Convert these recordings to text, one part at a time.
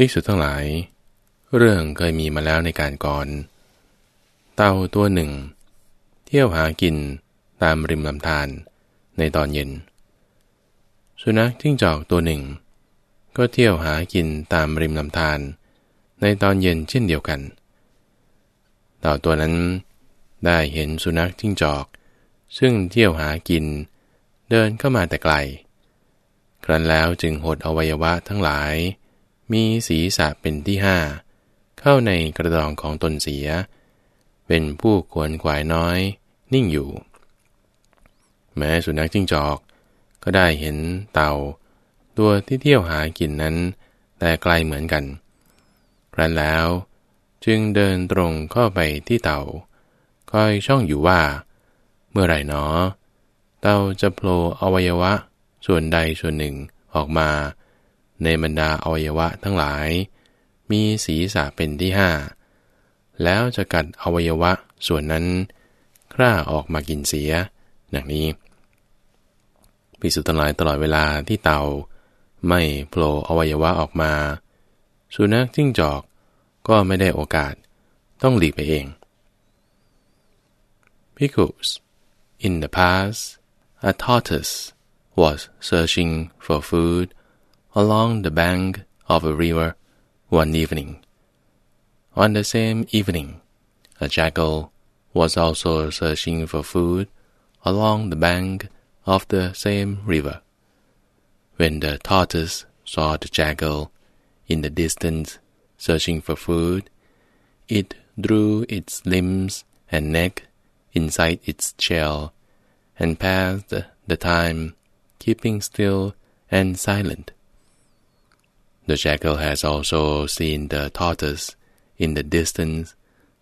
ภิกษุทั้งหลาย เรื่องเคยมีมาแล้วในการก่อน เต่าตัวหนึ่ง เที่ยวหากินตามริมลำธารในตอนเย็น สุนัขจิ้งจอกตัวหนึ่ง ก็เที่ยวหากินตามริมลำธารในตอนเย็นเช่นเดียวกัน เต่าตัวนั้นได้เห็นสุนัขจิ้งจอก ซึ่งเที่ยวหากิน เดินเข้ามาแต่ไกล ครั้นแล้วจึงหดอวัยวะทั้งหลาย มีศีรษะเป็นที่ห้าเข้าในกระดองของตนเสีย เป็นผู้ควรขวายน้อย นิ่งอยู่ แม้สุนัขจิ้งจอก ก็ได้เห็นเต่า ตัวที่เที่ยวหากินนั้น แต่ไกลเหมือนกันครั้นแล้วจึงเดินตรงเข้าไปที่เต่า คอยช่องอยู่ว่า เมื่อไหร่หนอ เต่าจะโผล่อวัยวะส่วนใดส่วนหนึ่งออกมา ในบรรดาอวัยวะทั้งหลาย มีศีรษะเป็นที่ห้าแล้วจะกัดอวัยวะส่วนนั้นคร่าออกมากินเสีย ดังนี้พิสุทั้งหลายตลอดเวลาที่เต่า ไม่โผล่อวัยวะออกมา สุนัขจิ้งจอกก็ไม่ได้โอกาสต้องหลีกไปเอง Because in the past, a tortoise was searching for food along the bank of a river one evening. On the same evening, a jackal was also searching for food along the bank of the same river. When the tortoise saw the jackal in the distance searching for food, it drew its limbs and neck inside its shell, and passed the time keeping still and silent. The jackal has also seen the tortoise in the distance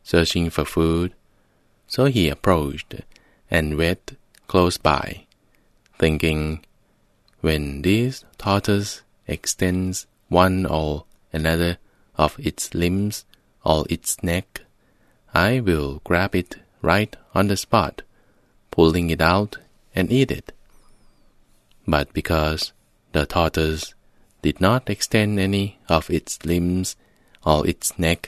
searching for food, so he approached and wait close by, thinking, when this tortoise extends one or another of its limbs or its neck, I will grab it right on the spot, pulling it out and eat it. But because the tortoise did not extend any of its limbs or its neck,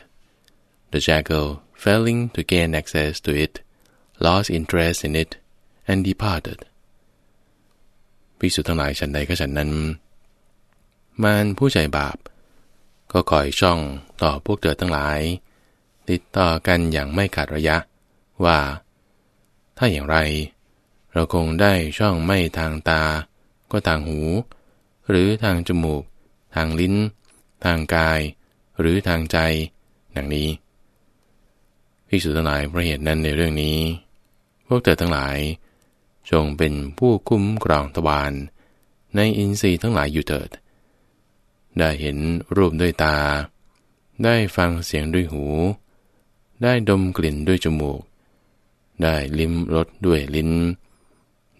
the jackal, failing to gain access to it, lost interest in it and departed. ภิกษุทั้งหลายฉันใดก็ฉันนั้น มารผู้ใจบาป ก็คอยช่องต่อพวกเธอทั้งหลาย ติดต่อกันอย่างไม่ขาดระยะ ว่า ถ้าอย่างไร เราคงได้ช่องไม่ทางตา ก็ทางหู หรือทางจมูก ทางลิ้น ทางกาย หรือทางใจ ดังนี้ภิกษุทั้งหลายเพระเหตุนั้นในเรื่องนี้ พวกเธอทั้งหลาย จงเป็นผู้คุ้มกรองตะวันในอินทรีย์ทั้งหลายอยู่เถิด ได้เห็นรูปด้วยตา ได้ฟังเสียงด้วยหู ได้ดมกลิ่นด้วยจมูก ได้ลิ้มรสด้วยลิ้น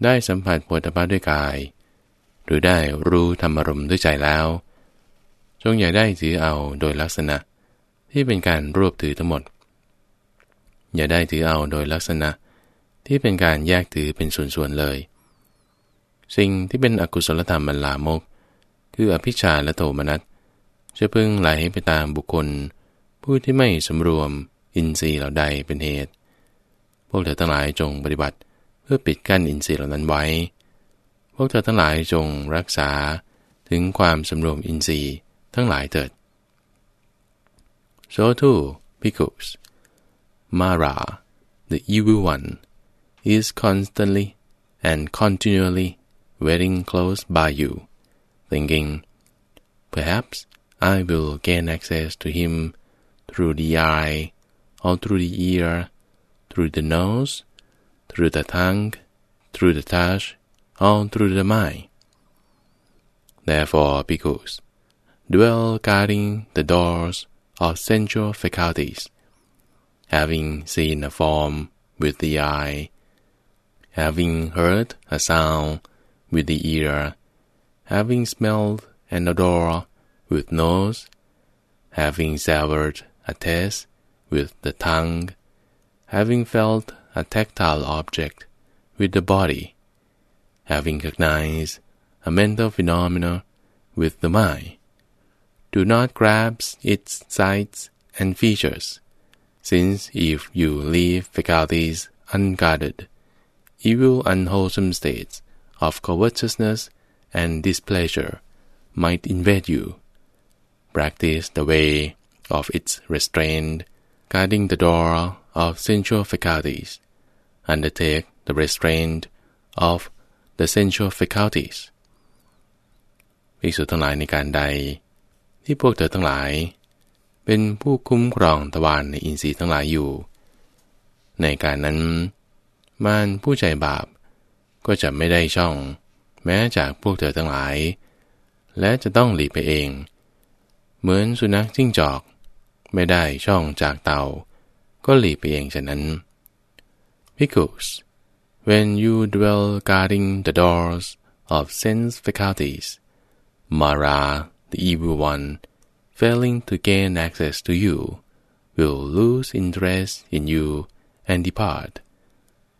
ได้สัมผัสโผฏฐัพด้วยกาย หรือได้รู้ธรรมรมด้วยใจแล้วจงอย่าได้ถือเอาโดยลักษณะที่เป็นการรวบถือทั้งหมด อย่าได้ถือเอาโดยลักษณะที่เป็นการแยกถือเป็นส่วนๆเลย สิ่งที่เป็นอกุศลธรรมมันลามก คืออภิชาและโทมนัสจะพึงไหลไปตามบุคคล ผู้ที่ไม่สำรวมอินทรีย์เหล่าใดเป็นเหตุ พวกเธอทั้งหลายจงปฏิบัติเพื่อปิดกั้นอินทรีย์เหล่านั้นไว้ วกเธอทั้งหลายจงรักษาถึงความสำรวมอินทรีย์ทั้งหลายเถิด So too, because Mara, the evil one, is constantly and continually waiting close by you, thinking, perhaps I will gain access to him through the eye or through the ear through the nose, through the tongue, through the touch, or through the mind. Therefore, because dwell guarding the doors of sensual faculties, having seen a form with the eye, having heard a sound with the ear, having smelled an odor with nose, having savored a taste with the tongue, having felt a tactile object with the body, having recognized a mental phenomena with the mind, do not grasp its sights and features, since if you leave faculties unguarded, evil unwholesome states of covetousness and displeasure might invade you. Practice the way of its restraint, guarding the door of sensual faculties. Undertake the restraint of the sensual faculties ภิกษุทั้งหลายในการใด ที่พวกเธอทั้งหลาย เป็นผู้คุ้มครองตวันในอินทรีย์ทั้งหลายอยู่ ในการนั้น มารผู้ใจบาป ก็จะไม่ได้ช่อง แม้จากพวกเธอทั้งหลาย และจะต้องหลีกไปเอง เหมือนสุนัขจิ้งจอก ไม่ได้ช่องจากเตา ก็หลีกไปเองฉะนั้น Because when you dwell guarding the doors of sense faculties, Mara, the evil one, failing to gain access to you, will lose interest in you and depart,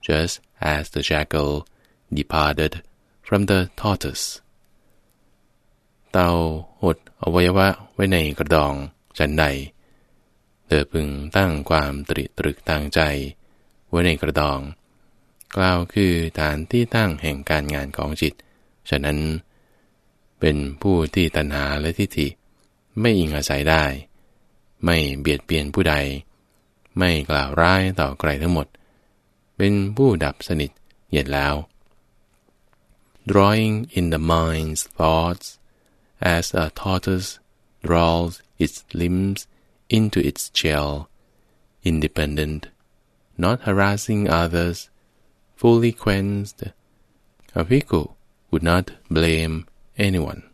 just as the jackal departed from the tortoise. เต่าอดอวัยวะไว้ในกระดองฉันใดเธอพึงตั้งความตริตรึกทางใจไว้ในกระดอง กล่าวคือฐานที่ตั้งแห่งการงานของจิต ฉะนั้น เป็นผู้ที่ตัณหาและทิฏฐิ ไม่อิงอาศัยได้ ไม่เบียดเบียนผู้ใด ไม่กล่าวร้ายต่อใครทั้งหมด เป็นผู้ดับสนิทเย็นแล้ว drawing in the mind's thoughts as a tortoise draws its limbs into its shell independent not harassing others fully cleansed, a bhikkhu would not blame anyone.